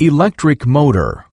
Electric motor.